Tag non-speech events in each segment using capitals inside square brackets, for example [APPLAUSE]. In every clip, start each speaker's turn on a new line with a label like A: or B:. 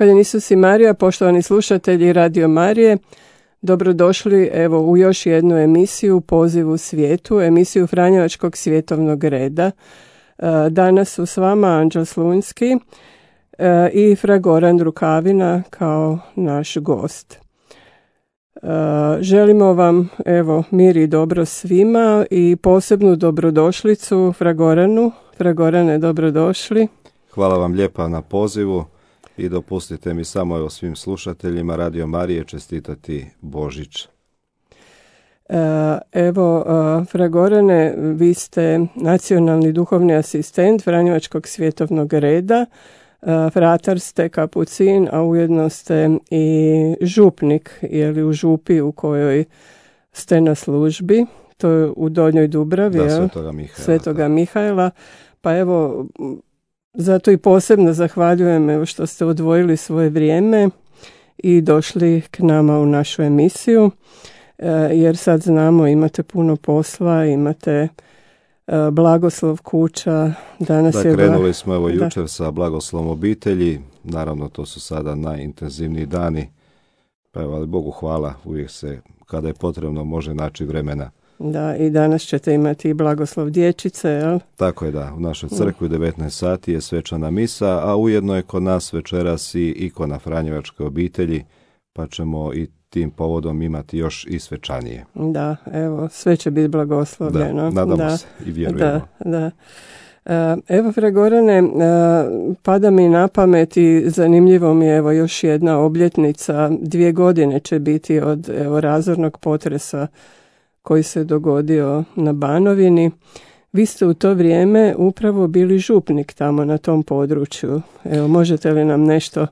A: Hvala Isus i Marija, poštovani slušatelji Radio Marije. Dobrodošli evo u još jednu emisiju Poziv u svijetu, emisiju Franjevačkog svjetovnog reda. E, danas su s vama Anđel Slunski e, i Fra Goran Rukavina kao naš gost. E, želimo vam evo mir i dobro svima i posebnu dobrodošlicu Fragoranu. Fragorane, dobrodošli.
B: Hvala vam lijepa na pozivu i dopustite mi samo evo svim slušateljima Radio Marije čestitati Božić.
A: E, evo, e, Fragorane, vi ste nacionalni duhovni asistent Franjevačkog svjetovnog reda, e, fratar ste kapucin, a ujedno ste i župnik, je li u župi u kojoj ste na službi, to je u Donjoj Dubravi,
B: da, Svetoga Mihajla.
A: Svetoga Mihajla. Pa evo, zato i posebno zahvaljujem evo što ste odvojili svoje vrijeme i došli k nama u našu emisiju, e, jer sad znamo imate puno posla, imate e, blagoslov kuća. Danas
B: da,
A: je
B: krenuli smo evo jučer sa blagoslovom obitelji, naravno to su sada najintenzivniji dani, pa evo, ali Bogu hvala, uvijek se kada je potrebno može naći vremena
A: da, i danas ćete imati i blagoslov dječice, jel?
B: Tako je, da. U našoj crkvi u 19 sati je svečana misa, a ujedno je kod nas večeras i ikona Franjevačke obitelji, pa ćemo i tim povodom imati još i svečanije.
A: Da, evo, sve će biti blagoslovljeno.
B: Da, nadamo da, se i vjerujemo.
A: Da, da. E, evo, Fregorane, e, pada mi na pamet i zanimljivo mi je evo još jedna obljetnica, dvije godine će biti od evo, razornog potresa koji se dogodio na Banovini. Vi ste u to vrijeme upravo bili župnik tamo na tom području. Evo, možete li nam nešto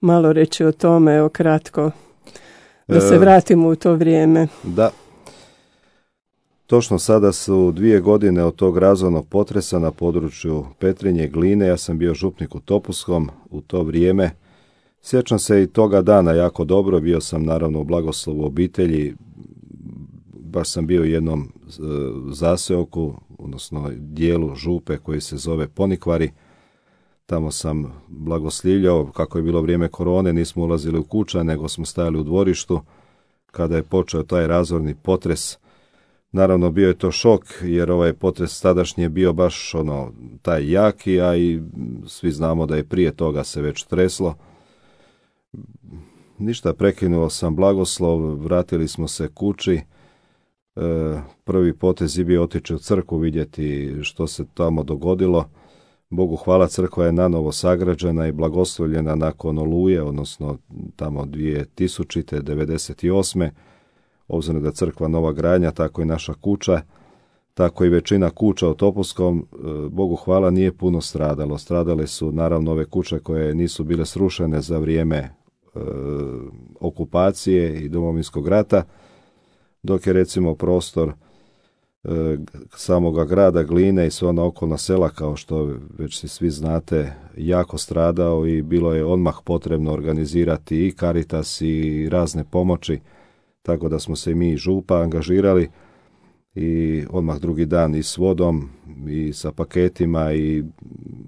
A: malo reći o tome, evo kratko, da se e, vratimo u to vrijeme.
B: Da. Točno sada su dvije godine od tog razornog potresa na području Petrinje Gline. Ja sam bio župnik u Topuskom u to vrijeme. Sjećam se i toga dana jako dobro. Bio sam naravno u blagoslovu obitelji baš sam bio u jednom e, zaseoku, odnosno dijelu župe koji se zove Ponikvari. Tamo sam blagoslivljao, kako je bilo vrijeme korone, nismo ulazili u kuća, nego smo stajali u dvorištu. Kada je počeo taj razorni potres, naravno bio je to šok, jer ovaj potres tadašnji je bio baš ono, taj jaki, a i svi znamo da je prije toga se već treslo. Ništa, prekinuo sam blagoslov, vratili smo se kući, prvi potez je bio otići u crku vidjeti što se tamo dogodilo. Bogu hvala, crkva je nanovo sagrađena i blagoslovljena nakon oluje, odnosno tamo 2000. 98. Obzirom da crkva nova gradnja, tako i naša kuća, tako i većina kuća u Topuskom, e, Bogu hvala, nije puno stradalo. Stradale su naravno ove kuće koje nisu bile srušene za vrijeme e, okupacije i domovinskog rata, dok je recimo prostor e, samoga grada Gline i sva ona okolna sela, kao što već si svi znate, jako stradao i bilo je odmah potrebno organizirati i karitas i razne pomoći, tako da smo se i mi i župa angažirali i odmah drugi dan i s vodom i sa paketima i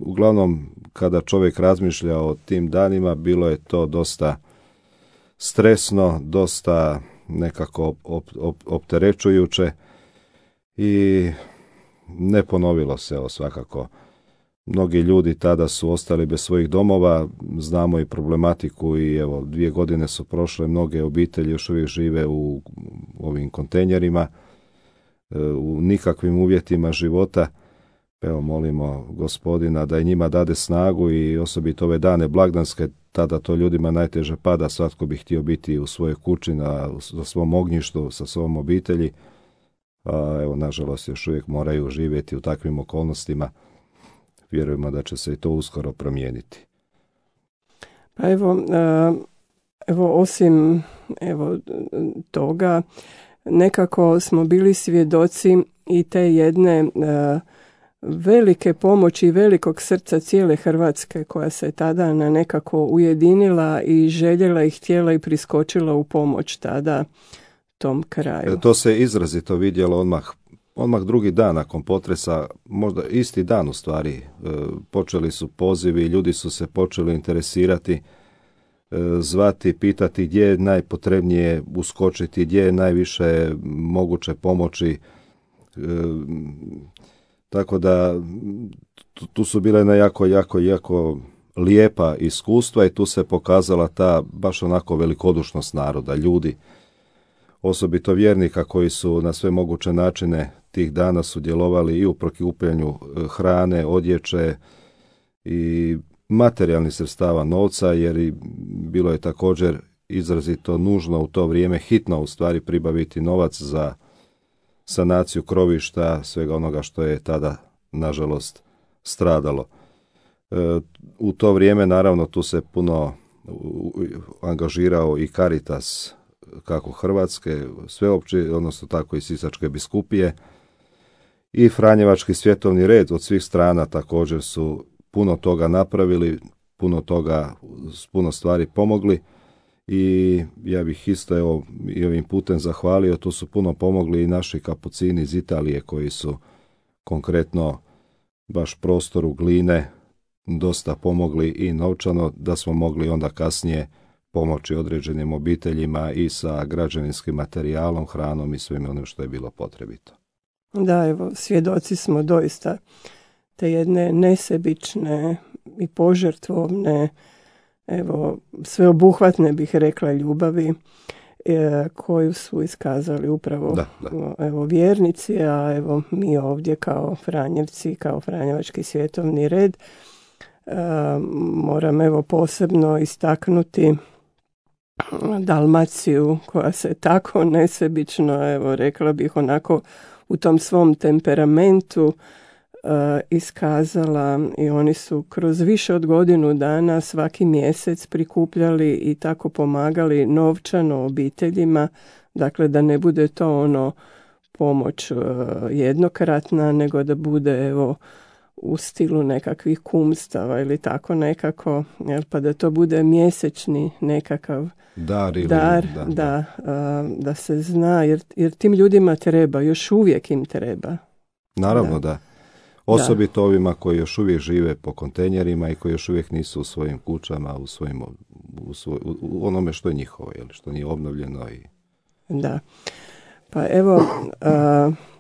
B: uglavnom kada čovjek razmišlja o tim danima bilo je to dosta stresno, dosta nekako op, op, opterećujuće i ne ponovilo se ovo svakako. Mnogi ljudi tada su ostali bez svojih domova, znamo i problematiku i evo dvije godine su prošle, mnoge obitelji još uvijek žive u ovim kontejnerima, e, u nikakvim uvjetima života. Evo molimo gospodina da i njima dade snagu i osobito ove dane blagdanske tada to ljudima najteže pada, svatko bi htio biti u svojoj kući, na, svom ognjištu, sa svom obitelji, a evo, nažalost, još uvijek moraju živjeti u takvim okolnostima. Vjerujemo da će se i to uskoro promijeniti.
A: Pa evo, evo osim evo, toga, nekako smo bili svjedoci i te jedne velike pomoći i velikog srca cijele Hrvatske koja se tada na nekako ujedinila i željela i htjela i priskočila u pomoć tada tom kraju.
B: E, to se izrazito vidjelo odmah odmah drugi dan nakon potresa, možda isti dan u stvari, e, počeli su pozivi, ljudi su se počeli interesirati. zvati, pitati gdje je najpotrebnije uskočiti, gdje je najviše moguće pomoći. Tako da tu su bile na jako, jako, jako lijepa iskustva i tu se pokazala ta baš onako velikodušnost naroda, ljudi, osobito vjernika koji su na sve moguće načine tih dana sudjelovali i u prokupljanju e, hrane, odjeće i materijalnih sredstava novca, jer i bilo je također izrazito nužno u to vrijeme hitno u stvari pribaviti novac za sanaciju krovišta, svega onoga što je tada nažalost stradalo. E, u to vrijeme naravno tu se puno angažirao i Caritas kako Hrvatske, sveopći, odnosno tako i Sisačke biskupije i Franjevački svjetovni red od svih strana također su puno toga napravili, puno toga, puno stvari pomogli i ja bih isto evo i ovim putem zahvalio, tu su puno pomogli i naši kapucini iz Italije koji su konkretno baš prostoru gline dosta pomogli i novčano da smo mogli onda kasnije pomoći određenim obiteljima i sa građevinskim materijalom, hranom i svim onim što je bilo potrebito.
A: Da, evo, svjedoci smo doista te jedne nesebične i požrtvovne, evo, sveobuhvatne bih rekla ljubavi e, koju su iskazali upravo
B: da,
A: evo vjernici, a evo mi ovdje kao Franjevci, kao Franjevački svjetovni red e, moram evo posebno istaknuti Dalmaciju koja se tako nesebično, evo rekla bih onako u tom svom temperamentu iskazala i oni su kroz više od godinu dana svaki mjesec prikupljali i tako pomagali novčano obiteljima, dakle da ne bude to ono pomoć e, jednokratna, nego da bude evo u stilu nekakvih kumstava ili tako nekako, jel, pa da to bude mjesečni nekakav
B: dar, ili,
A: dar da, da, da, se zna, jer, jer tim ljudima treba, još uvijek im treba.
B: Naravno da. Osobito ovima koji još uvijek žive po kontejnerima i koji još uvijek nisu u svojim kućama, u, svojim, u, svoj, u onome što je njihovo, jel, što nije obnovljeno. I...
A: Da. Pa evo, [CLEARS THROAT]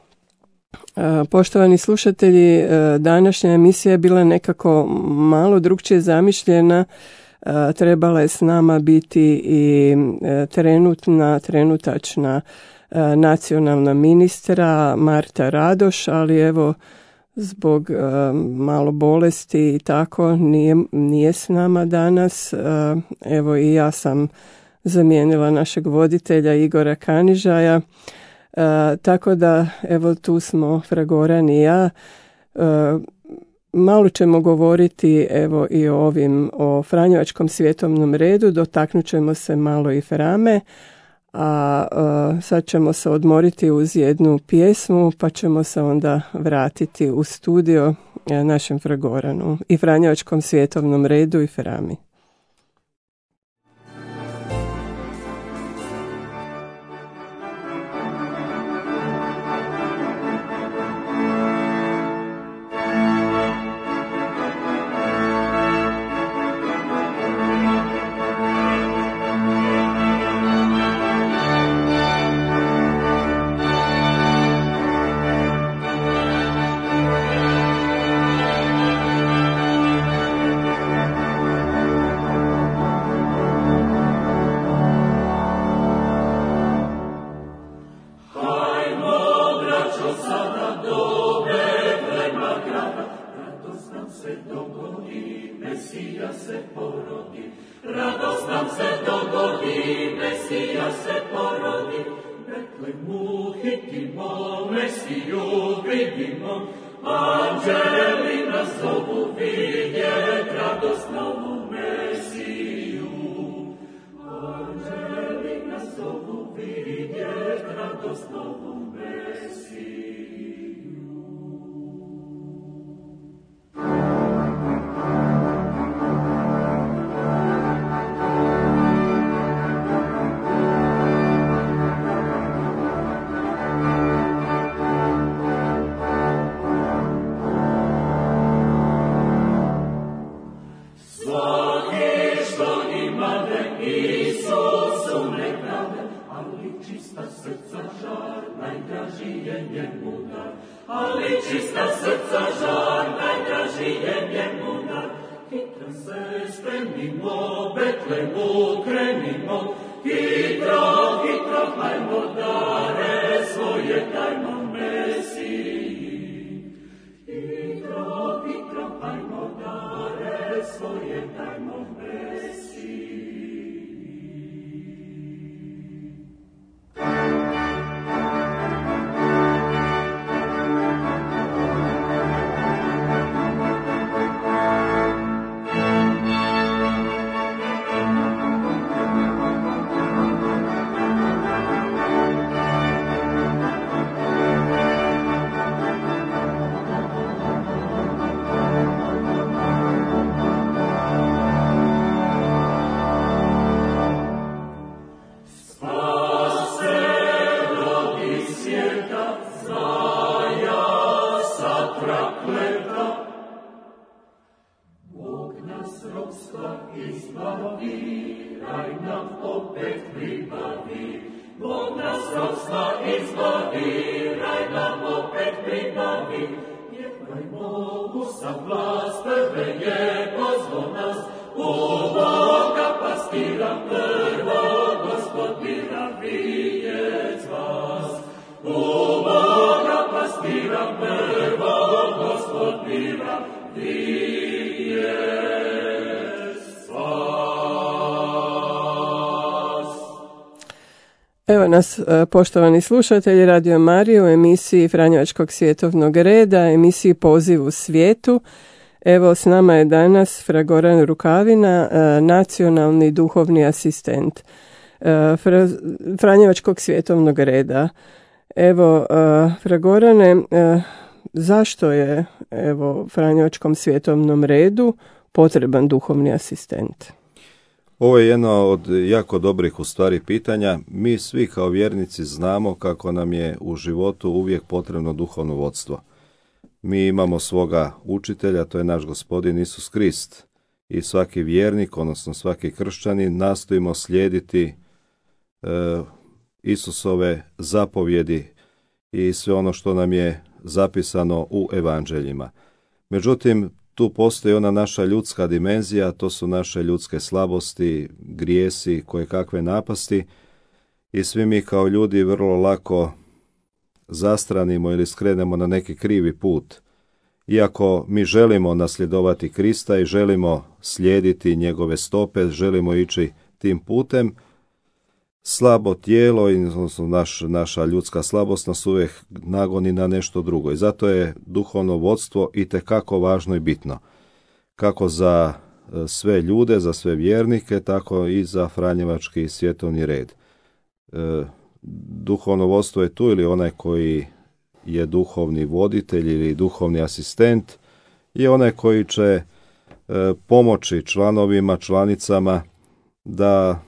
A: Poštovani slušatelji, e, današnja emisija je bila nekako malo drugčije zamišljena. Trebala je s nama biti i e, trenutna, trenutačna e, nacionalna ministra Marta Radoš, ali evo zbog malo bolesti i tako nije, nije s nama danas. Evo i ja sam zamijenila našeg voditelja Igora Kanižaja. E, tako da, evo tu smo Fragoran i ja. Malo ćemo govoriti evo i o ovim, o Franjevačkom svjetovnom redu, dotaknut ćemo se malo i Frame, a e, sad ćemo se odmoriti uz jednu pjesmu, pa ćemo se onda vratiti u studio našem Fragoranu i Franjevačkom svjetovnom redu i Frami.
C: Svaki što ima srobstva izbavi, daj nam opet pribavi. Bog nas srobstva izbavi, daj nam opet pribavi. Jebajmo mu sam glas, prve je pozvo nas, u Boga pastira prvo, Gospod biravijec vas. U Boga pastira prvo, Gospod biravijec vas.
A: Evo nas, e, poštovani slušatelji Radio Mariju u emisiji Franjevačkog svjetovnog reda, emisiji Poziv u svijetu. Evo s nama je danas Fragoran Rukavina, e, nacionalni duhovni asistent e, Franjevačkog svjetovnog reda. Evo, Fragorane, zašto je evo Franjevačkom svjetovnom redu potreban duhovni asistent?
B: Ovo je jedno od jako dobrih u stvari pitanja. Mi svi kao vjernici znamo kako nam je u životu uvijek potrebno duhovno vodstvo. Mi imamo svoga učitelja, to je naš gospodin Isus Krist. I svaki vjernik, odnosno svaki kršćanin, nastojimo slijediti e, Isusove zapovjedi i sve ono što nam je zapisano u evanđeljima. Međutim, tu postoji ona naša ljudska dimenzija, to su naše ljudske slabosti, grijesi, koje kakve napasti i svi mi kao ljudi vrlo lako zastranimo ili skrenemo na neki krivi put. Iako mi želimo nasljedovati Krista i želimo slijediti njegove stope, želimo ići tim putem, slabo tijelo, odnosno naš, naša ljudska slabost nas uvijek nagoni na nešto drugo. I zato je duhovno vodstvo i kako važno i bitno. Kako za e, sve ljude, za sve vjernike, tako i za Franjevački svjetovni red. E, duhovno vodstvo je tu ili onaj koji je duhovni voditelj ili duhovni asistent je onaj koji će e, pomoći članovima, članicama da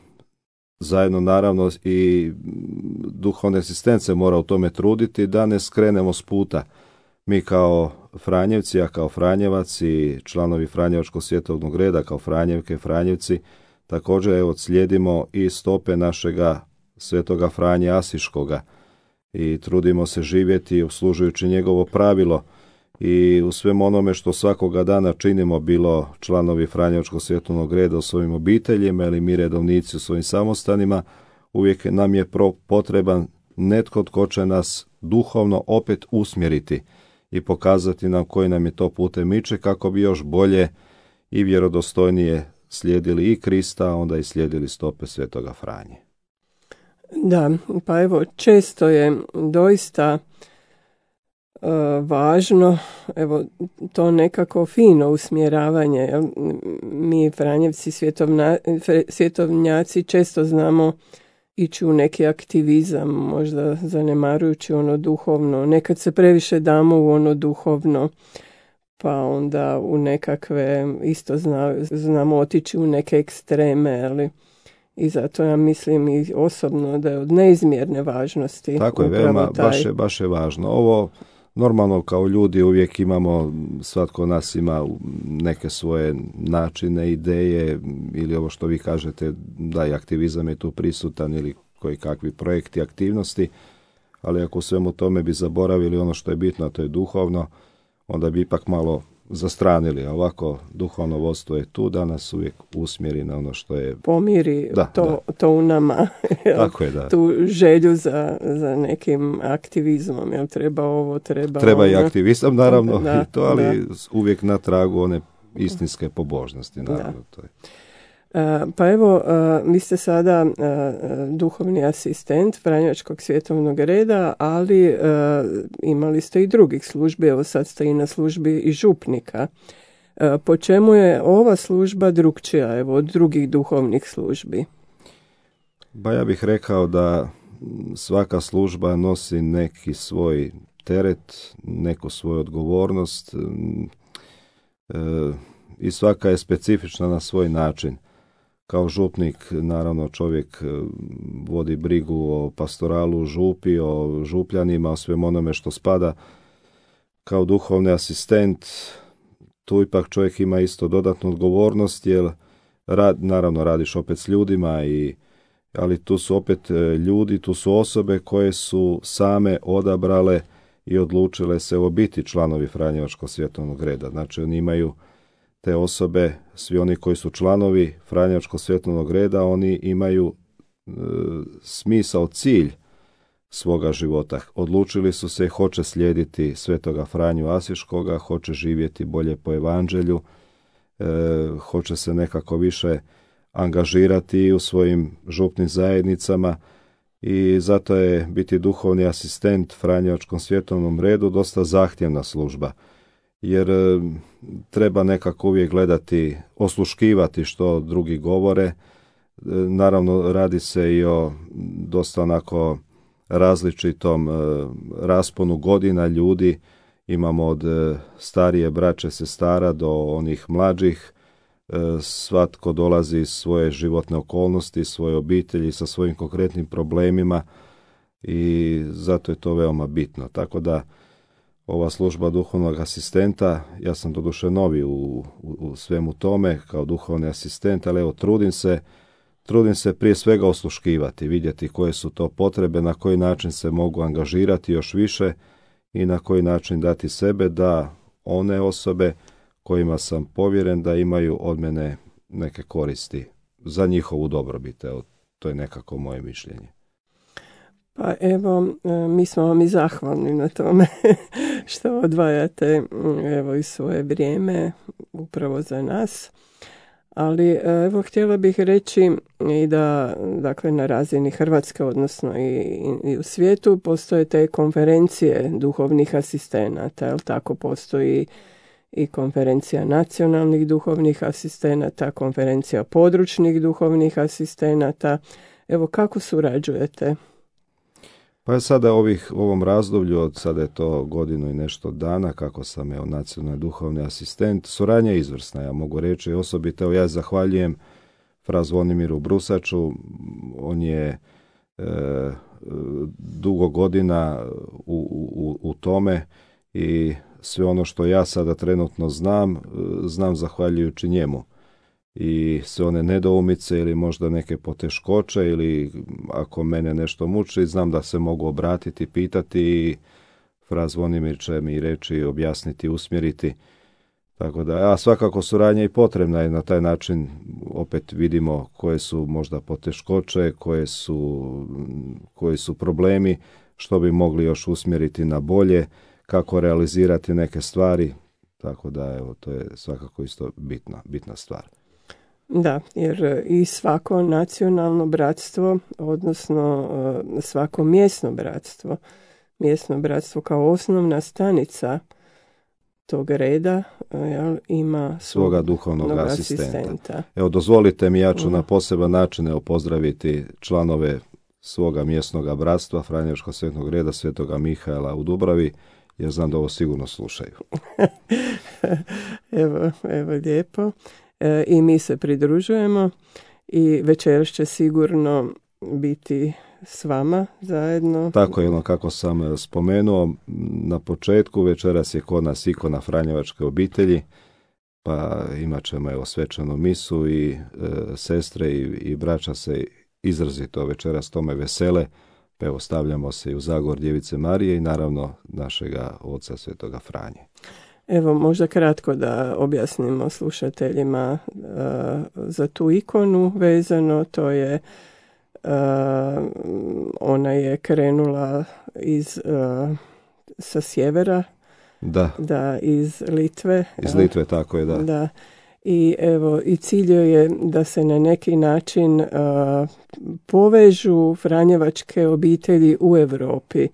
B: zajedno naravno i duhovne asistence mora u tome truditi da ne skrenemo s puta. Mi kao Franjevci, a kao Franjevac i članovi Franjevačkog svjetovnog reda kao Franjevke, Franjevci, također evo slijedimo i stope našega svetoga Franje Asiškoga i trudimo se živjeti uslužujući njegovo pravilo – i u svem onome što svakoga dana činimo, bilo članovi Franjevačkog svjetovnog reda u svojim obiteljima ili mi redovnici u svojim samostanima, uvijek nam je potreban netko tko će nas duhovno opet usmjeriti i pokazati nam koji nam je to putem miče kako bi još bolje i vjerodostojnije slijedili i Krista, a onda i slijedili stope svetoga Franje.
A: Da, pa evo, često je doista važno, evo to nekako fino usmjeravanje. Mi Franjevci svjetovna, svjetovnjaci često znamo ići u neki aktivizam, možda zanemarujući ono duhovno. Nekad se previše damo u ono duhovno, pa onda u nekakve, isto zna, znamo otići u neke ekstreme, ali i zato ja mislim i osobno da je od neizmjerne važnosti.
B: Tako je, veoma, baš je, baš je važno. Ovo Normalno kao ljudi uvijek imamo, svatko nas ima neke svoje načine, ideje ili ovo što vi kažete da je aktivizam je tu prisutan ili koji kakvi projekti, aktivnosti, ali ako svemu tome bi zaboravili ono što je bitno, to je duhovno, onda bi ipak malo zastranili, a ovako duhovno vodstvo je tu da nas uvijek usmjeri na ono što je...
A: Pomiri to, to u nama.
B: Tako je, da.
A: Tu želju za, za nekim aktivizmom, jel treba ovo, treba
B: Treba i ono. aktivizam, naravno, i to, ali uvijek na tragu one istinske pobožnosti, naravno. To je.
A: E, pa evo, e, vi ste sada e, duhovni asistent Franjevačkog svjetovnog reda, ali imali ste i drugih službi, evo sad ste i na službi i župnika. Po čemu je ova služba drugčija evo, od drugih duhovnih službi?
B: Ba ja bih rekao da svaka služba nosi neki svoj teret, neku svoju odgovornost i svaka je specifična na svoj način kao župnik naravno čovjek e, vodi brigu o pastoralu župi, o župljanima, o svem onome što spada. Kao duhovni asistent tu ipak čovjek ima isto dodatnu odgovornost jer rad, naravno radiš opet s ljudima i ali tu su opet e, ljudi, tu su osobe koje su same odabrale i odlučile se biti članovi Franjevačkog svjetovnog reda. Znači oni imaju te osobe, svi oni koji su članovi Franjačkog svjetovnog reda, oni imaju e, smisao, cilj svoga života. Odlučili su se, hoće slijediti svetoga Franju Asiškoga, hoće živjeti bolje po evanđelju, e, hoće se nekako više angažirati u svojim župnim zajednicama i zato je biti duhovni asistent Franjevačkom svjetovnom redu dosta zahtjevna služba jer e, treba nekako uvijek gledati, osluškivati što drugi govore. E, naravno radi se i o dosta onako različitom e, rasponu godina ljudi. Imamo od starije braće sestara do onih mlađih. Svatko dolazi iz svoje životne okolnosti, svoje obitelji sa svojim konkretnim problemima i zato je to veoma bitno. Tako da ova služba duhovnog asistenta, ja sam doduše novi u, u, u svemu tome kao duhovni asistent, ali evo trudim se, trudim se prije svega osluškivati, vidjeti koje su to potrebe, na koji način se mogu angažirati još više i na koji način dati sebe da one osobe kojima sam povjeren da imaju od mene neke koristi za njihovu dobrobit. Evo, to je nekako moje mišljenje.
A: Pa evo, e, mi smo vam i zahvalni na tome [LAUGHS] što odvajate evo i svoje vrijeme upravo za nas. Ali e, evo htjela bih reći i da dakle na razini Hrvatske odnosno i, i u svijetu postoje te konferencije duhovnih asistenata, jel tako postoji i konferencija nacionalnih duhovnih asistenata, konferencija područnih duhovnih asistenata. Evo kako surađujete?
B: Pa je sada ovih, u ovom razdoblju, od sada je to godinu i nešto dana, kako sam evo, nacionalni duhovni asistent, suradnja je izvrsna, ja mogu reći, osobito, evo, ja zahvaljujem Fra Zvonimiru Brusaču, on je e, dugo godina u, u, u tome i sve ono što ja sada trenutno znam, znam zahvaljujući njemu i sve one nedoumice ili možda neke poteškoće ili ako mene nešto muči, znam da se mogu obratiti, pitati i Zvonimir će mi reći, objasniti, usmjeriti. Tako da, a svakako suradnja i potrebna je na taj način opet vidimo koje su možda poteškoće, koje su, koji su problemi, što bi mogli još usmjeriti na bolje, kako realizirati neke stvari. Tako da, evo, to je svakako isto bitna, bitna stvar.
A: Da, jer e, i svako nacionalno bratstvo, odnosno e, svako mjesno bratstvo, mjesno bratstvo kao osnovna stanica tog reda e, jel, ima
B: svoga duhovnog asistenta. Evo, dozvolite mi, ja ću na poseban način pozdraviti članove svoga mjesnog bratstva Franjevško svetnog reda Svetoga Mihaela u Dubravi, jer znam da ovo sigurno slušaju. [LAUGHS]
A: evo, evo lijepo. E, i mi se pridružujemo i večeras će sigurno biti s vama zajedno.
B: Tako je ono kako sam e, spomenuo na početku, večeras je kod nas ikona Franjevačke obitelji, pa imat ćemo evo svečanu misu i e, sestre i, i braća se izrazito večeras tome vesele. Pa evo stavljamo se i u Zagor Djevice Marije i naravno našega oca Svetoga Franje.
A: Evo, možda kratko da objasnimo slušateljima e, za tu ikonu vezano, to je e, ona je krenula iz uh, sa sjevera.
B: Da.
A: da iz Litve
B: iz Litve tako je da.
A: Da. I evo i cilj je da se na neki način povežu franjevačke obitelji u Europi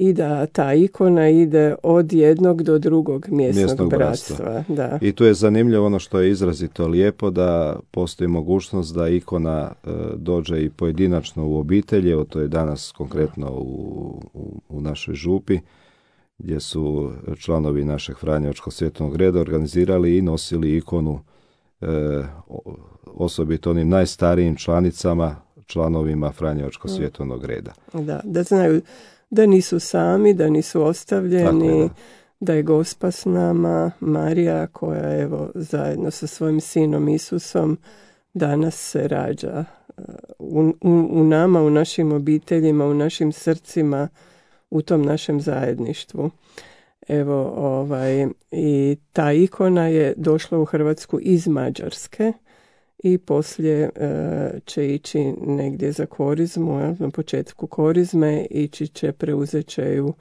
A: i da ta ikona ide od jednog do drugog mjesnog,
B: Mjesnog
A: bratstva. Da.
B: I tu je zanimljivo ono što je izrazito lijepo da postoji mogućnost da ikona e, dođe i pojedinačno u obitelji, evo to je danas konkretno u, u, u našoj župi gdje su članovi našeg Franjevačkog svjetovnog reda organizirali i nosili ikonu e, osobito onim najstarijim članicama, članovima Franjevačkog svjetovnog reda.
A: Da, da znaju da nisu sami, da nisu ostavljeni, da. je gospa s nama, Marija koja evo zajedno sa svojim sinom Isusom danas se rađa e, u, u, u nama, u našim obiteljima, u našim srcima, u tom našem zajedništvu. Evo, ovaj, i ta ikona je došla u Hrvatsku iz Mađarske i poslije e, će ići negdje za korizmu, na početku korizme ići će, preuzet će ju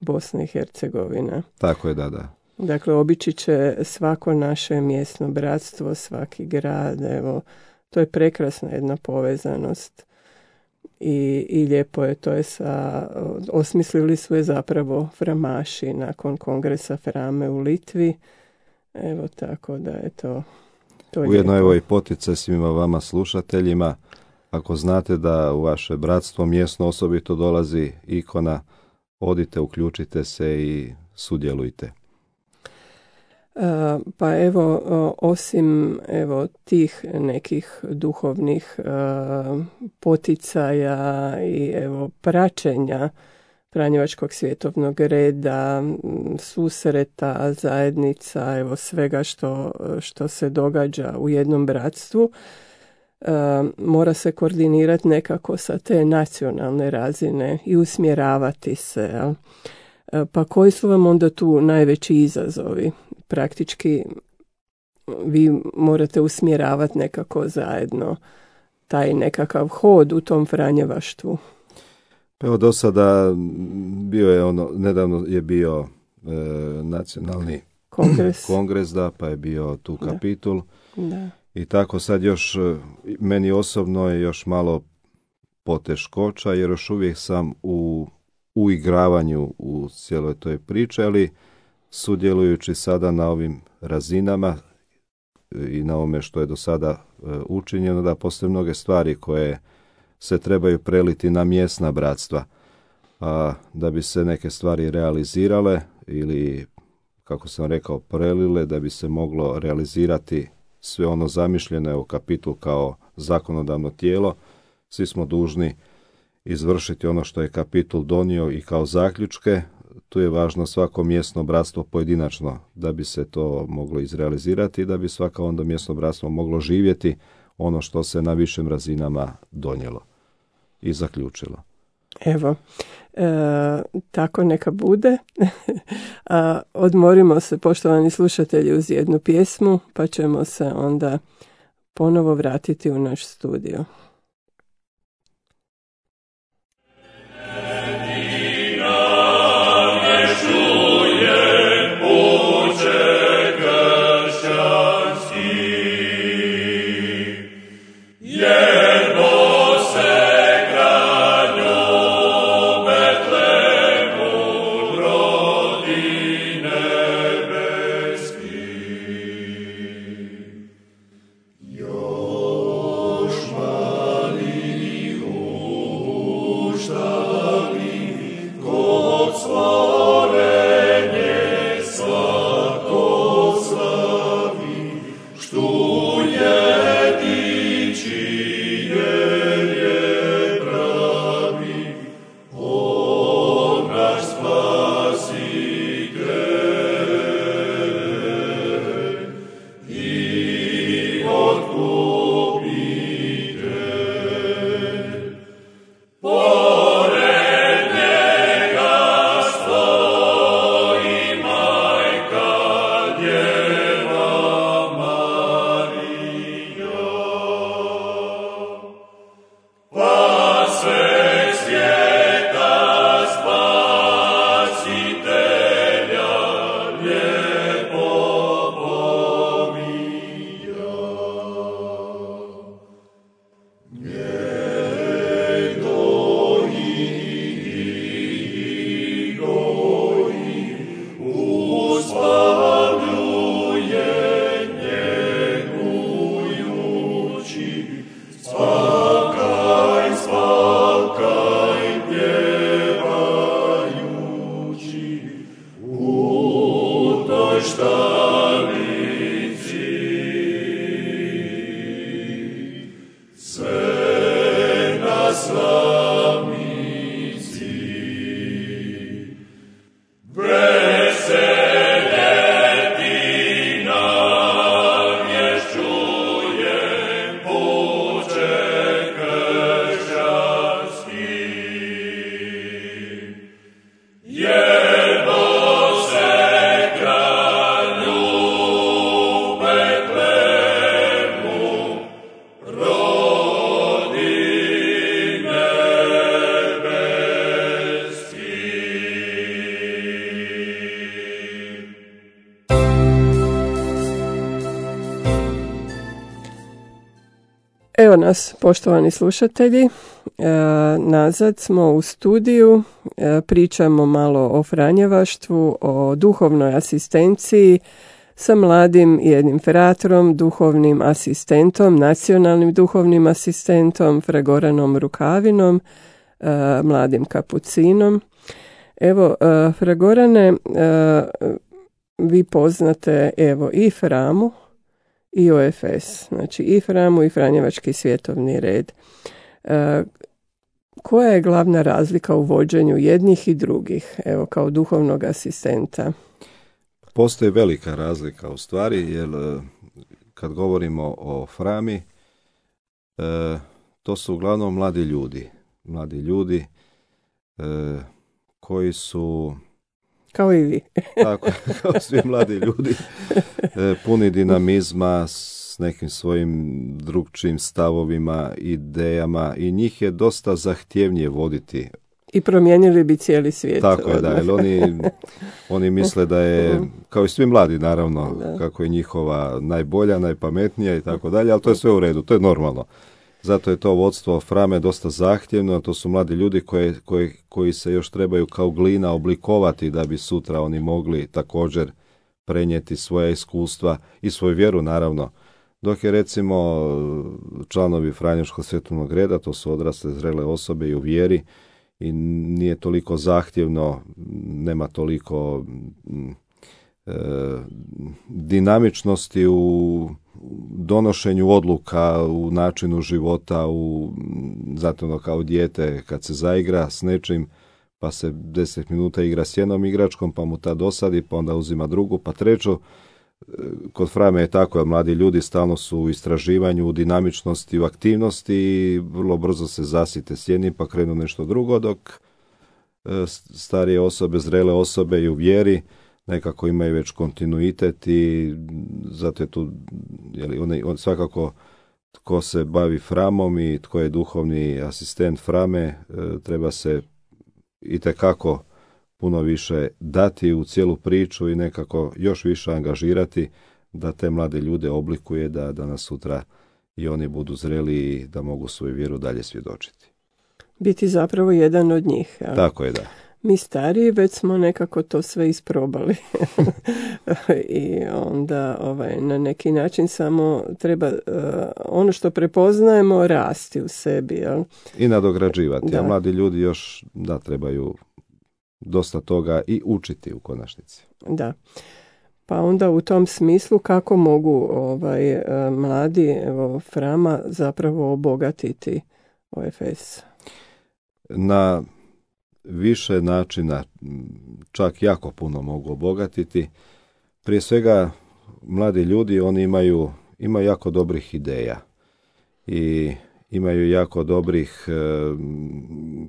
A: Bosna i Hercegovina.
B: Tako je, da, da.
A: Dakle, obići će svako naše mjesno bratstvo, svaki grad, evo, to je prekrasna jedna povezanost i, i lijepo je, to je sa, osmislili su je zapravo Framaši nakon kongresa Frame u Litvi, evo tako da je to
B: Ujedno evo i poticaj svima vama slušateljima. Ako znate da u vaše bratstvo mjesno osobito dolazi ikona, odite, uključite se i sudjelujte.
A: E, pa evo, osim evo tih nekih duhovnih e, poticaja i evo praćenja Franjevačkog svjetovnog reda, susreta, zajednica, evo svega što, što se događa u jednom bratstvu, e, mora se koordinirati nekako sa te nacionalne razine i usmjeravati se. E, pa koji su vam onda tu najveći izazovi? Praktički vi morate usmjeravati nekako zajedno taj nekakav hod u tom Franjevaštvu.
B: Pa evo do sada bio je ono, nedavno je bio e, nacionalni
A: kongres. [CLEARS THROAT]
B: kongres, da, pa je bio tu kapitul.
A: Da.
B: I tako sad još, e, meni osobno je još malo poteškoća, jer još uvijek sam u uigravanju u cijeloj toj priči, ali sudjelujući sada na ovim razinama i na ovome što je do sada e, učinjeno, da postoje mnoge stvari koje se trebaju preliti na mjesna bratstva. A da bi se neke stvari realizirale ili, kako sam rekao, prelile, da bi se moglo realizirati sve ono zamišljeno u kapitul kao zakonodavno tijelo, svi smo dužni izvršiti ono što je kapitul donio i kao zaključke, tu je važno svako mjesno bratstvo pojedinačno da bi se to moglo izrealizirati i da bi svaka onda mjesno bratstvo moglo živjeti ono što se na višim razinama donijelo i zaključilo.
A: Evo, e, tako neka bude. [LAUGHS] A, odmorimo se, poštovani slušatelji, uz jednu pjesmu, pa ćemo se onda ponovo vratiti u naš studio. Evo nas, poštovani slušatelji, e, nazad smo u studiju, e, pričamo malo o Franjevaštvu, o duhovnoj asistenciji sa mladim jednim feratorom, duhovnim asistentom, nacionalnim duhovnim asistentom, Fragoranom Rukavinom, e, mladim kapucinom. Evo, Fragorane, vi poznate evo i Framu, i OFS, znači i Framu i Franjevački svjetovni red. E, koja je glavna razlika u vođenju jednih i drugih, evo kao duhovnog asistenta?
B: Postoji velika razlika u stvari, jer e, kad govorimo o Frami, e, to su uglavnom mladi ljudi. Mladi ljudi koji su
A: kao i vi. [LAUGHS]
B: Tako, kao svi mladi ljudi. E, puni dinamizma s nekim svojim drugčijim stavovima, idejama i njih je dosta zahtjevnije voditi.
A: I promijenili bi cijeli svijet.
B: Tako je, da. Jer oni, oni misle da je, kao i svi mladi naravno, kako je njihova najbolja, najpametnija i tako dalje, ali to je sve u redu, to je normalno. Zato je to vodstvo Frame dosta zahtjevno, to su mladi ljudi koji, koji, koji se još trebaju kao glina oblikovati da bi sutra oni mogli također prenijeti svoja iskustva i svoju vjeru naravno. Dok je recimo članovi Franješkog svjetovnog reda, to su odrasle zrele osobe i u vjeri i nije toliko zahtjevno, nema toliko dinamičnosti u donošenju odluka, u načinu života, u, zato ono kao dijete kad se zaigra s nečim, pa se deset minuta igra s jednom igračkom, pa mu ta dosadi, pa onda uzima drugu, pa treću. Kod Frame je tako, jer mladi ljudi stalno su u istraživanju, u dinamičnosti, u aktivnosti i vrlo brzo se zasite s jednim, pa krenu nešto drugo, dok e, starije osobe, zrele osobe i u vjeri, nekako imaju već kontinuitet i zato je tu jeli, on, on svakako tko se bavi Framom i tko je duhovni asistent Frame e, treba se i kako puno više dati u cijelu priču i nekako još više angažirati da te mlade ljude oblikuje da danas sutra i oni budu zreli i da mogu svoju vjeru dalje svjedočiti.
A: Biti zapravo jedan od njih.
B: Tako je, da
A: mi stariji već smo nekako to sve isprobali [LAUGHS] i onda ovaj, na neki način samo treba uh, ono što prepoznajemo rasti u sebi. Jel?
B: I nadograđivati, a mladi ljudi još da trebaju dosta toga i učiti u konačnici.
A: Da. Pa onda u tom smislu kako mogu ovaj, uh, mladi evo, Frama zapravo obogatiti OFS?
B: Na više načina, čak jako puno mogu obogatiti. Prije svega, mladi ljudi, oni imaju, imaju jako dobrih ideja i imaju jako dobrih e,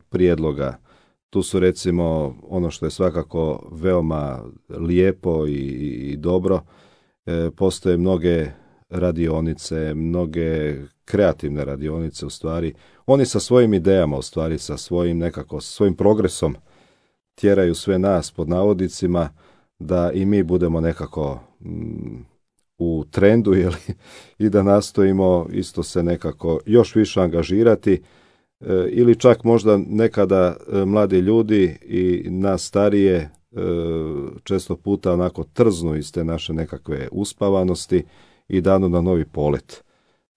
B: prijedloga. Tu su recimo ono što je svakako veoma lijepo i, i dobro, e, postoje mnoge radionice, mnoge kreativne radionice u stvari. Oni sa svojim idejama u stvari, sa svojim nekako, svojim progresom tjeraju sve nas pod navodicima da i mi budemo nekako mm, u trendu [LAUGHS] jeli, i da nastojimo isto se nekako još više angažirati e, ili čak možda nekada e, mladi ljudi i nas starije e, često puta onako trznu iz te naše nekakve uspavanosti i danu na novi polet.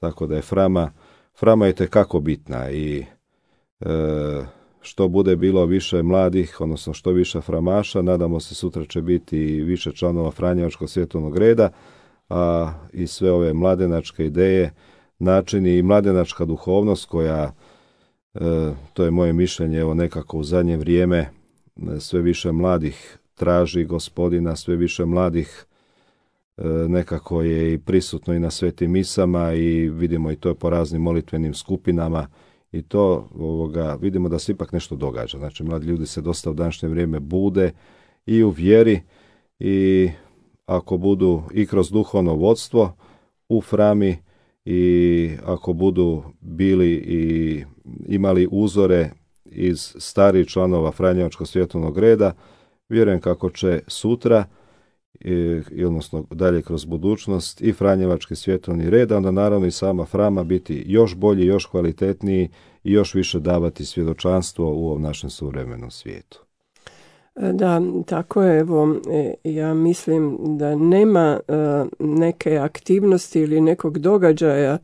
B: Tako da je Frama, Frama je tekako bitna i e, što bude bilo više mladih, odnosno što više framaša, nadamo se sutra će biti i više članova Franjevačkog svjetovnog reda, a i sve ove mladenačke ideje, načini i mladenačka duhovnost koja, e, to je moje mišljenje, evo nekako u zadnje vrijeme e, sve više mladih traži gospodina, sve više mladih nekako je i prisutno i na svetim misama i vidimo i to po raznim molitvenim skupinama i to ovoga, vidimo da se ipak nešto događa. Znači, mladi ljudi se dosta u današnje vrijeme bude i u vjeri i ako budu i kroz duhovno vodstvo u frami i ako budu bili i imali uzore iz starih članova Franjevačkog svjetovnog reda, vjerujem kako će sutra i, odnosno dalje kroz budućnost i Franjevački svjetovni red, a onda naravno i sama Frama biti još bolji, još kvalitetniji i još više davati svjedočanstvo u ovom našem suvremenom svijetu.
A: E, da, tako je. Evo, e, ja mislim da nema e, neke aktivnosti ili nekog događaja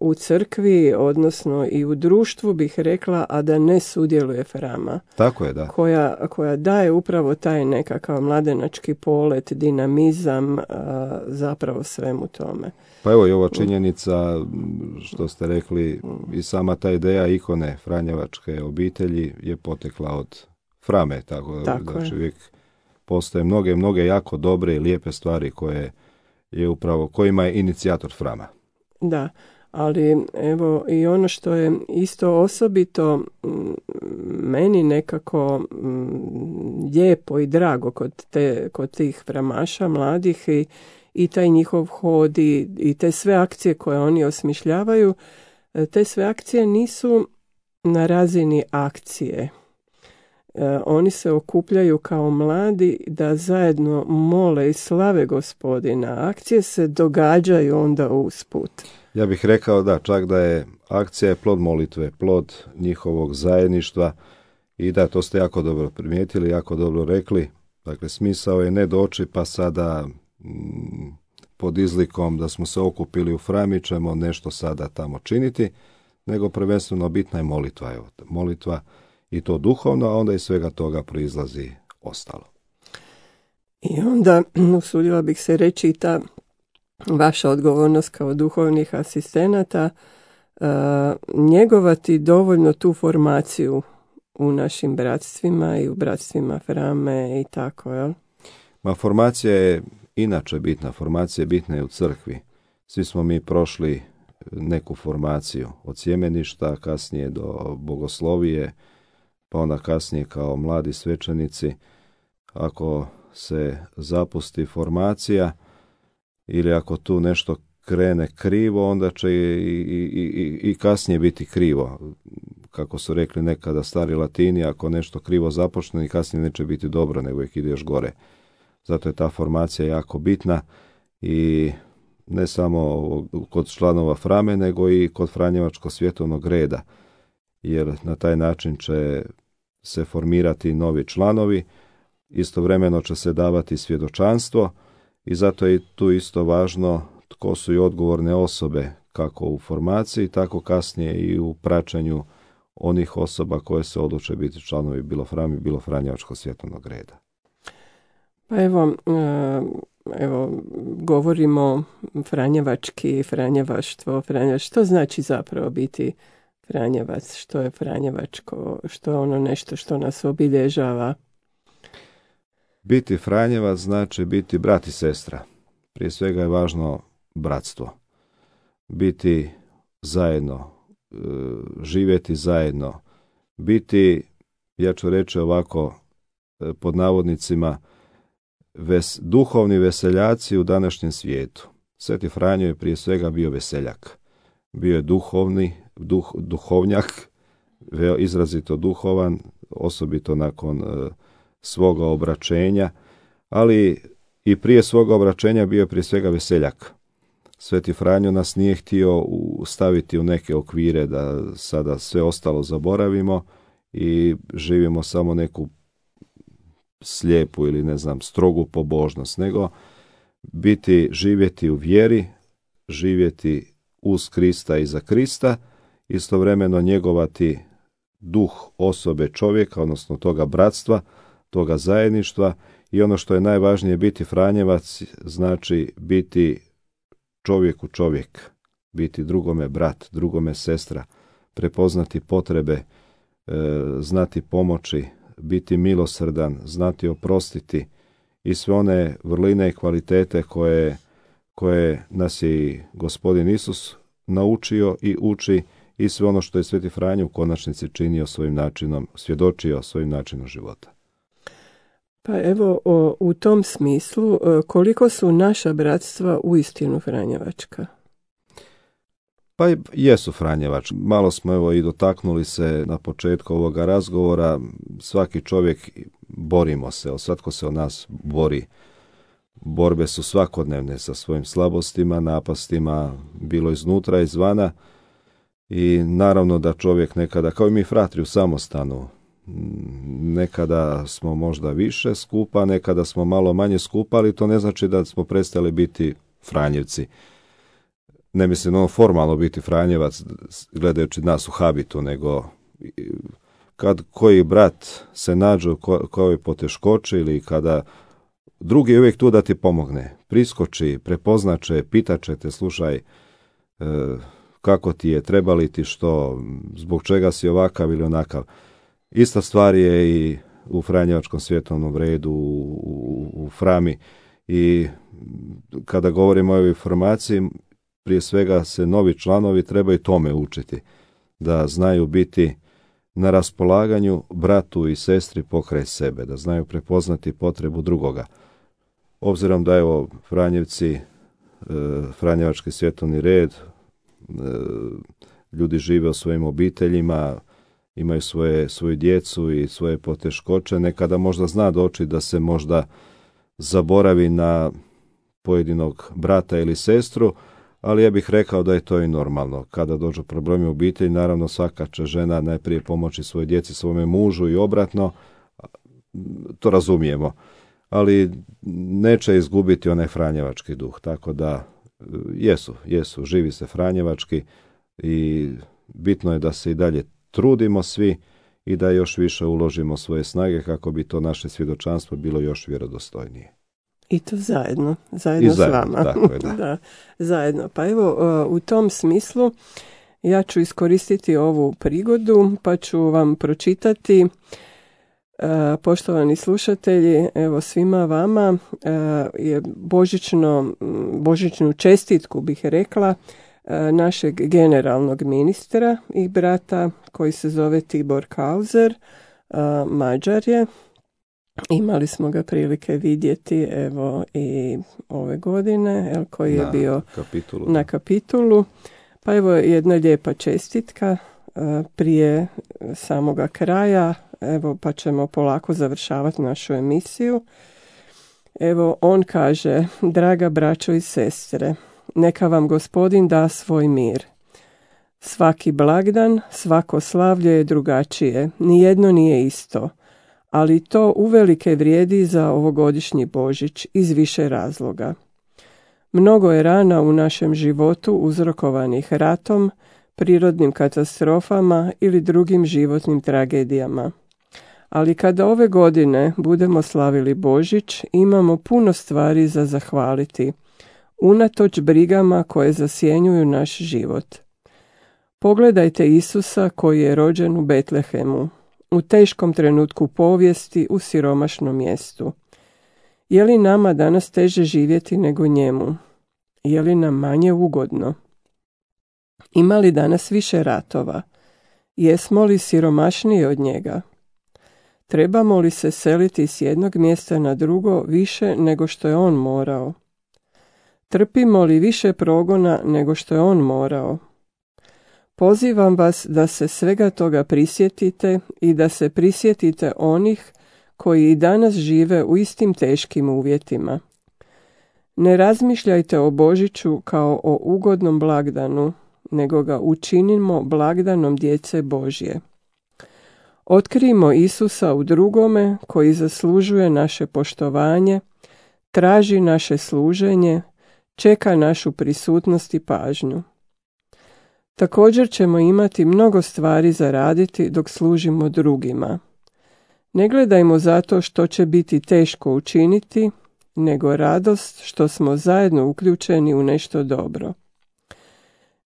A: u crkvi, odnosno i u društvu bih rekla, a da ne sudjeluje Frama.
B: Tako je, da.
A: Koja, koja daje upravo taj nekakav mladenački polet, dinamizam, zapravo svemu tome.
B: Pa evo i ova činjenica, što ste rekli, i sama ta ideja ikone Franjevačke obitelji je potekla od Frame, tako, tako znači uvijek postoje mnoge, mnoge jako dobre i lijepe stvari koje je upravo, kojima je inicijator Frama.
A: Da, ali evo i ono što je isto osobito meni nekako lijepo i drago kod, te, kod tih framaša mladih i, i taj njihov hod i, i te sve akcije koje oni osmišljavaju, e, te sve akcije nisu na razini akcije. E, oni se okupljaju kao mladi da zajedno mole i slave gospodina. Akcije se događaju onda usput.
B: Ja bih rekao da, čak da je akcija je plod molitve, plod njihovog zajedništva i da, to ste jako dobro primijetili, jako dobro rekli. Dakle, smisao je ne doći pa sada mm, pod izlikom da smo se okupili u Frami, ćemo nešto sada tamo činiti, nego prvenstveno bitna je molitva. Evo, molitva i to duhovno, a onda iz svega toga proizlazi ostalo.
A: I onda [CLEARS THROAT] usudila bih se reći ta vaša odgovornost kao duhovnih asistenata uh, njegovati dovoljno tu formaciju u našim bratstvima i u bratstvima Frame i tako, jel?
B: Ma formacija je inače bitna, formacija je bitna i u crkvi. Svi smo mi prošli neku formaciju od sjemeništa, kasnije do bogoslovije, pa onda kasnije kao mladi svećenici. Ako se zapusti formacija, ili ako tu nešto krene krivo, onda će i, i, i, kasnije biti krivo. Kako su rekli nekada stari latini, ako nešto krivo započne i kasnije neće biti dobro, nego ih ide još gore. Zato je ta formacija jako bitna i ne samo kod članova Frame, nego i kod Franjevačkog svjetovnog reda, jer na taj način će se formirati novi članovi, istovremeno će se davati svjedočanstvo, i zato je tu isto važno tko su i odgovorne osobe kako u formaciji, tako kasnije i u praćenju onih osoba koje se odluče biti članovi bilo Frami, bilo reda.
A: Pa evo, e, evo, govorimo Franjevački, Franjevaštvo, Franjevač, što znači zapravo biti Franjevac, što je Franjevačko, što je ono nešto što nas obilježava?
B: Biti Franjevac znači biti brat i sestra. Prije svega je važno bratstvo. Biti zajedno, e, živjeti zajedno, biti, ja ću reći ovako, e, pod navodnicima, ves, duhovni veseljaci u današnjem svijetu. Sveti Franjo je prije svega bio veseljak. Bio je duhovni, duh, duhovnjak, izrazito duhovan, osobito nakon e, svoga obraćenja, ali i prije svoga obraćenja bio je prije svega veseljak. Sveti Franjo nas nije htio staviti u neke okvire da sada sve ostalo zaboravimo i živimo samo neku slijepu ili ne znam strogu pobožnost, nego biti, živjeti u vjeri, živjeti uz Krista i za Krista, istovremeno njegovati duh osobe čovjeka, odnosno toga bratstva, toga zajedništva i ono što je najvažnije biti Franjevac znači biti čovjeku čovjek, biti drugome brat, drugome sestra, prepoznati potrebe, e, znati pomoći, biti milosrdan, znati oprostiti i sve one vrline i kvalitete koje, koje nas je i gospodin Isus naučio i uči i sve ono što je Sveti Franjo u konačnici činio svojim načinom, svjedočio svojim načinom života.
A: Pa evo, u tom smislu, e, koliko su naša bratstva uistinu Franjevačka?
B: Pa jesu Franjevač. Malo smo evo i dotaknuli se na početku ovoga razgovora. Svaki čovjek borimo se, svatko se o nas bori borbe su svakodnevne sa svojim slabostima, napastima, bilo iznutra, izvana i naravno da čovjek nekada, kao i mi fratri u samostanu, nekada smo možda više skupa, nekada smo malo manje skupa, ali to ne znači da smo prestali biti Franjevci. Ne mislim ono formalno biti Franjevac gledajući nas u habitu, nego kad koji brat se nađe u kojoj poteškoći ili kada drugi je uvijek tu da ti pomogne. Priskoči, prepoznače, pitače te, slušaj, e, kako ti je, treba li ti što, zbog čega si ovakav ili onakav. Ista stvar je i u Franjevačkom svjetovnom redu, u, u, Frami i kada govorimo o ovoj informaciji, prije svega se novi članovi trebaju tome učiti, da znaju biti na raspolaganju bratu i sestri pokraj sebe, da znaju prepoznati potrebu drugoga. Obzirom da evo Franjevci, e, Franjevački svjetovni red, e, ljudi žive u svojim obiteljima, imaju svoje, svoju djecu i svoje poteškoće, nekada možda zna doći da se možda zaboravi na pojedinog brata ili sestru, ali ja bih rekao da je to i normalno. Kada dođu problemi u obitelji, naravno svaka će žena najprije pomoći svojoj djeci, svome mužu i obratno, to razumijemo. Ali neće izgubiti onaj franjevački duh, tako da jesu, jesu, živi se franjevački i bitno je da se i dalje trudimo svi i da još više uložimo svoje snage kako bi to naše svjedočanstvo bilo još vjerodostojnije.
A: I to zajedno, zajedno, s vama.
B: Tako je, da. [LAUGHS]
A: da. zajedno. Pa evo, uh, u tom smislu ja ću iskoristiti ovu prigodu pa ću vam pročitati uh, poštovani slušatelji, evo svima vama uh, je božično, božićnu čestitku bih rekla našeg generalnog ministra i brata koji se zove Tibor Kauzer, Mađar je, Imali smo ga prilike vidjeti evo i ove godine el, koji je bio
B: kapitulu.
A: na kapitulu. Pa evo jedna lijepa čestitka e, prije samoga kraja. Evo pa ćemo polako završavati našu emisiju. Evo on kaže, draga braćo i sestre, neka vam gospodin da svoj mir. Svaki blagdan, svako slavlje je drugačije, nijedno nije isto ali to uvelike vrijedi za ovogodišnji Božić iz više razloga. Mnogo je rana u našem životu uzrokovanih ratom, prirodnim katastrofama ili drugim životnim tragedijama. Ali kada ove godine budemo slavili Božić, imamo puno stvari za zahvaliti, unatoč brigama koje zasjenjuju naš život. Pogledajte Isusa koji je rođen u Betlehemu u teškom trenutku povijesti u siromašnom mjestu. Je li nama danas teže živjeti nego njemu? Je li nam manje ugodno? Ima li danas više ratova? Jesmo li siromašniji od njega? Trebamo li se seliti s jednog mjesta na drugo više nego što je on morao? Trpimo li više progona nego što je on morao? Pozivam vas da se svega toga prisjetite i da se prisjetite onih koji i danas žive u istim teškim uvjetima. Ne razmišljajte o Božiću kao o ugodnom blagdanu, nego ga učinimo blagdanom djece Božje. Otkrijmo Isusa u drugome koji zaslužuje naše poštovanje, traži naše služenje, čeka našu prisutnost i pažnju. Također ćemo imati mnogo stvari za raditi dok služimo drugima. Ne gledajmo zato što će biti teško učiniti, nego radost što smo zajedno uključeni u nešto dobro.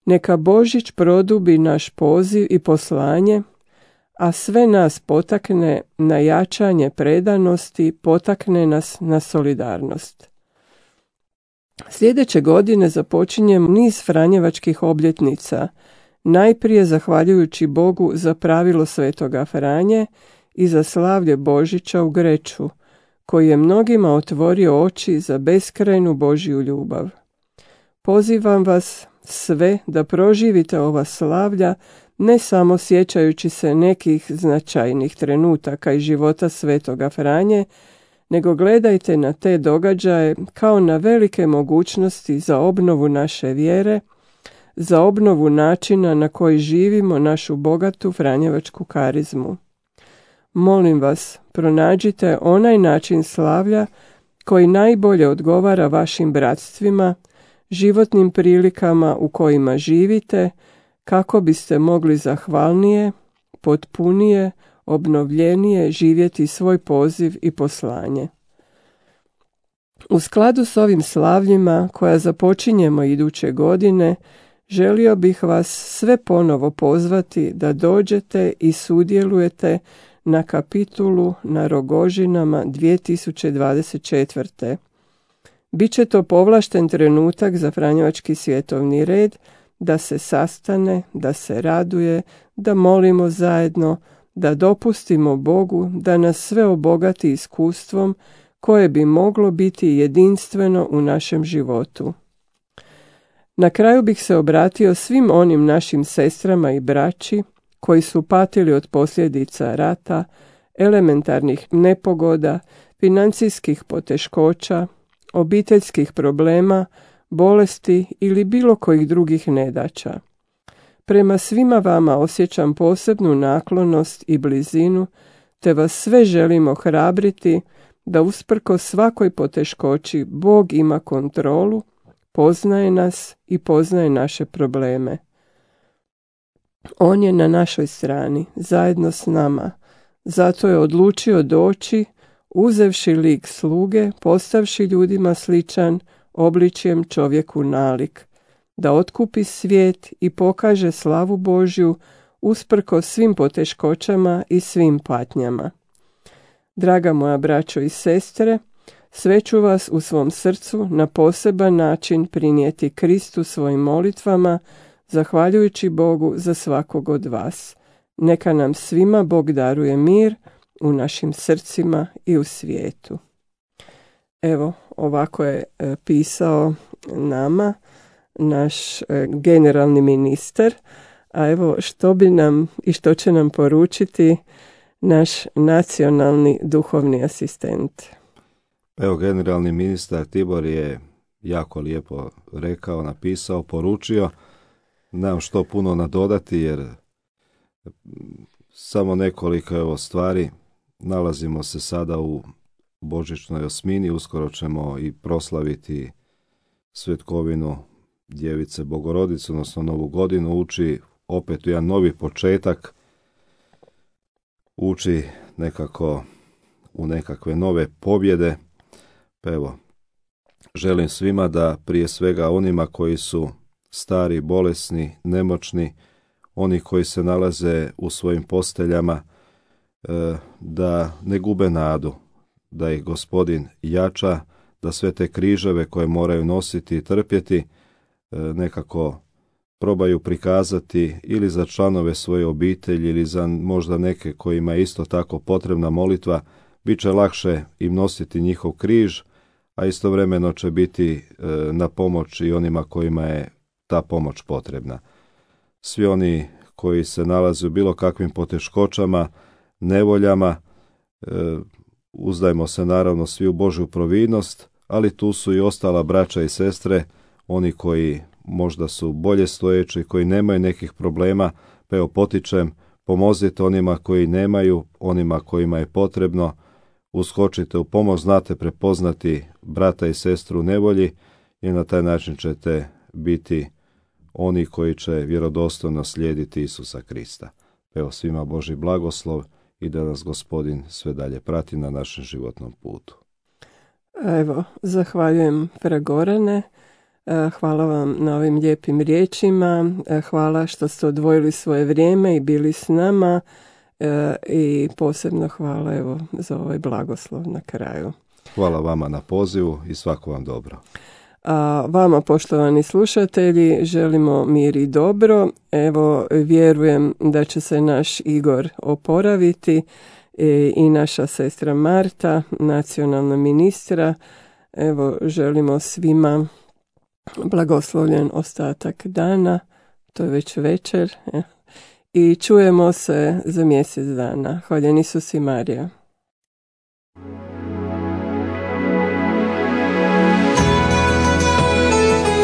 A: Neka Božić produbi naš poziv i poslanje, a sve nas potakne na jačanje predanosti, potakne nas na solidarnost. Sljedeće godine započinjem niz Franjevačkih obljetnica, najprije zahvaljujući Bogu za pravilo svetoga Franje i za slavlje Božića u Greču, koji je mnogima otvorio oči za beskrajnu Božju ljubav. Pozivam vas sve da proživite ova slavlja ne samo sjećajući se nekih značajnih trenutaka iz života svetoga Franje, nego gledajte na te događaje kao na velike mogućnosti za obnovu naše vjere, za obnovu načina na koji živimo našu bogatu franjevačku karizmu. Molim vas, pronađite onaj način slavlja koji najbolje odgovara vašim bratstvima, životnim prilikama u kojima živite, kako biste mogli zahvalnije, potpunije, obnovljenije živjeti svoj poziv i poslanje. U skladu s ovim slavljima koja započinjemo iduće godine, želio bih vas sve ponovo pozvati da dođete i sudjelujete na kapitulu na Rogožinama 2024. Biće to povlašten trenutak za Franjevački svjetovni red da se sastane, da se raduje, da molimo zajedno, da dopustimo Bogu da nas sve obogati iskustvom koje bi moglo biti jedinstveno u našem životu. Na kraju bih se obratio svim onim našim sestrama i braći koji su patili od posljedica rata, elementarnih nepogoda, financijskih poteškoća, obiteljskih problema, bolesti ili bilo kojih drugih nedaća. Prema svima vama osjećam posebnu naklonost i blizinu, te vas sve želimo hrabriti da usprko svakoj poteškoći Bog ima kontrolu, poznaje nas i poznaje naše probleme. On je na našoj strani, zajedno s nama. Zato je odlučio doći, uzevši lik sluge, postavši ljudima sličan, obličjem čovjeku nalik, da otkupi svijet i pokaže slavu Božju usprko svim poteškoćama i svim patnjama. Draga moja braćo i sestre, sve ću vas u svom srcu na poseban način prinijeti Kristu svojim molitvama, zahvaljujući Bogu za svakog od vas. Neka nam svima Bog daruje mir u našim srcima i u svijetu. Evo, ovako je e, pisao nama naš e, generalni ministar, a evo što bi nam i što će nam poručiti naš nacionalni duhovni asistent.
B: Evo, generalni ministar Tibor je jako lijepo rekao, napisao, poručio. Nemam što puno nadodati jer samo nekoliko evo stvari. Nalazimo se sada u božićnoj osmini, uskoro ćemo i proslaviti svetkovinu djevice Bogorodice, odnosno novu godinu, uči opet u jedan novi početak, uči nekako u nekakve nove pobjede. Pa evo, želim svima da prije svega onima koji su stari, bolesni, nemoćni, oni koji se nalaze u svojim posteljama, e, da ne gube nadu, da ih gospodin jača, da sve te križeve koje moraju nositi i trpjeti, nekako probaju prikazati ili za članove svoje obitelji ili za možda neke kojima je isto tako potrebna molitva, bit će lakše im nositi njihov križ, a istovremeno će biti e, na pomoć i onima kojima je ta pomoć potrebna. Svi oni koji se nalaze u bilo kakvim poteškoćama, nevoljama, e, uzdajmo se naravno svi u Božju providnost, ali tu su i ostala braća i sestre, oni koji možda su bolje stojeći, koji nemaju nekih problema, pa evo potičem, pomozite onima koji nemaju, onima kojima je potrebno, uskočite u pomoć, znate prepoznati brata i sestru u nevolji i na taj način ćete biti oni koji će vjerodostojno slijediti Isusa Krista. Evo svima Boži blagoslov i da nas gospodin sve dalje prati na našem životnom putu.
A: Evo, zahvaljujem Pragorane. E, hvala vam na ovim lijepim riječima. E, hvala što ste odvojili svoje vrijeme i bili s nama. E, I posebno hvala evo, za ovaj blagoslov na kraju.
B: Hvala vama na pozivu i svako vam dobro.
A: A vama, poštovani slušatelji, želimo mir i dobro. Evo, vjerujem da će se naš Igor oporaviti i naša sestra Marta, nacionalna ministra. Evo, želimo svima blagoslovljen ostatak dana, to je već večer e. i čujemo se za mjesec dana. Hvaljen Isus i Marija.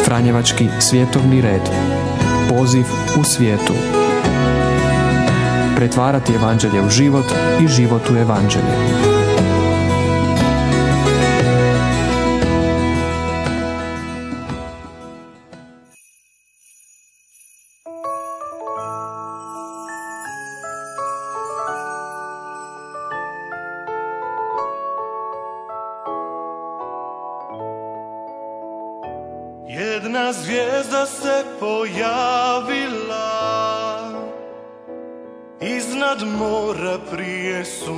D: Franjevački svjetovni red. Poziv u svijetu. Pretvarati evanđelje u život i život u evanđelje.
E: Jedna zvijezda se pojavila. Iznad mora prije su